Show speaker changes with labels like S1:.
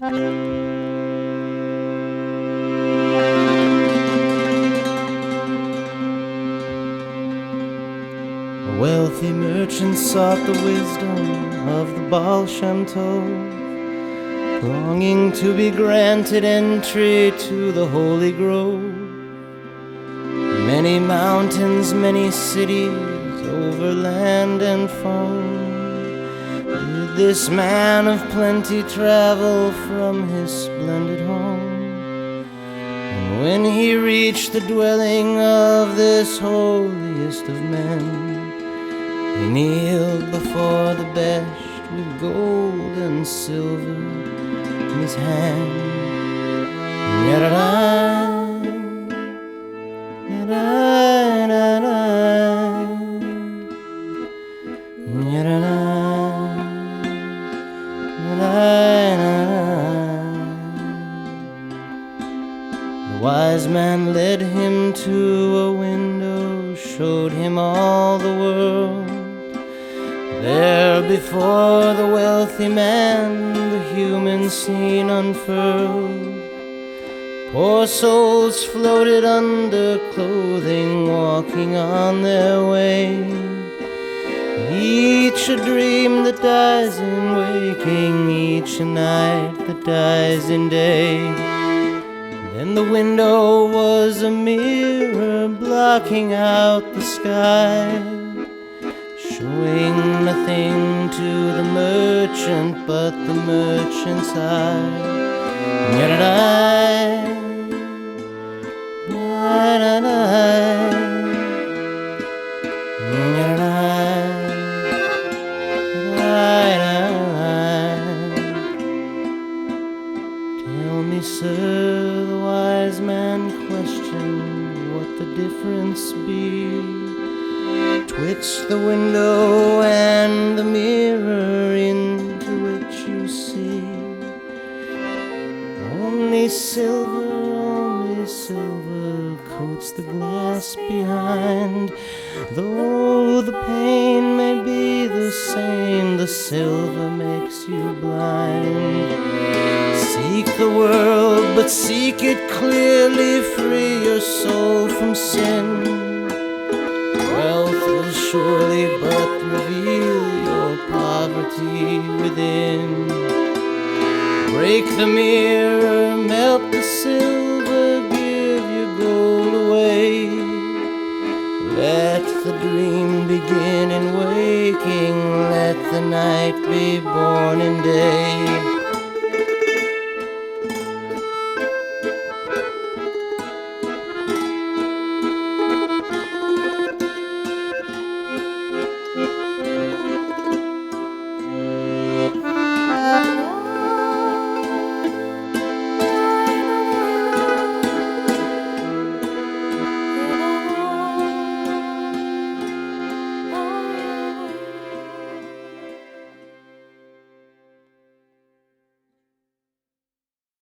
S1: A wealthy merchant sought the wisdom of the Baal Shem Tov, longing to be granted entry to the holy grove. Many mountains, many cities, over land and foam. This man of plenty travel from his splendid home? And when he reached the dwelling of this holiest of men, he kneeled before the Besht with gold and silver in his hand. Yadada, wise man led him to a window, showed him all the world. There before the wealthy man, the human scene unfurled. Poor souls floated under clothing, walking on their way. Each a dream that dies in waking, each a night that dies in day. Then the window was a mirror blocking out the sky, showing nothing to the merchant but the merchant's eye. Me, sir, the wise man questioned what the difference be twixt the window and the mirror into which you see. Only silver, only silver coats the glass behind. Though the pain may be the same, the silver makes you blind. Seek the world, but seek it clearly, free your soul from sin. Wealth will surely but reveal your poverty within. Break the mirror, melt the silver, give your gold away. Let the dream begin in waking, let the night be born in day.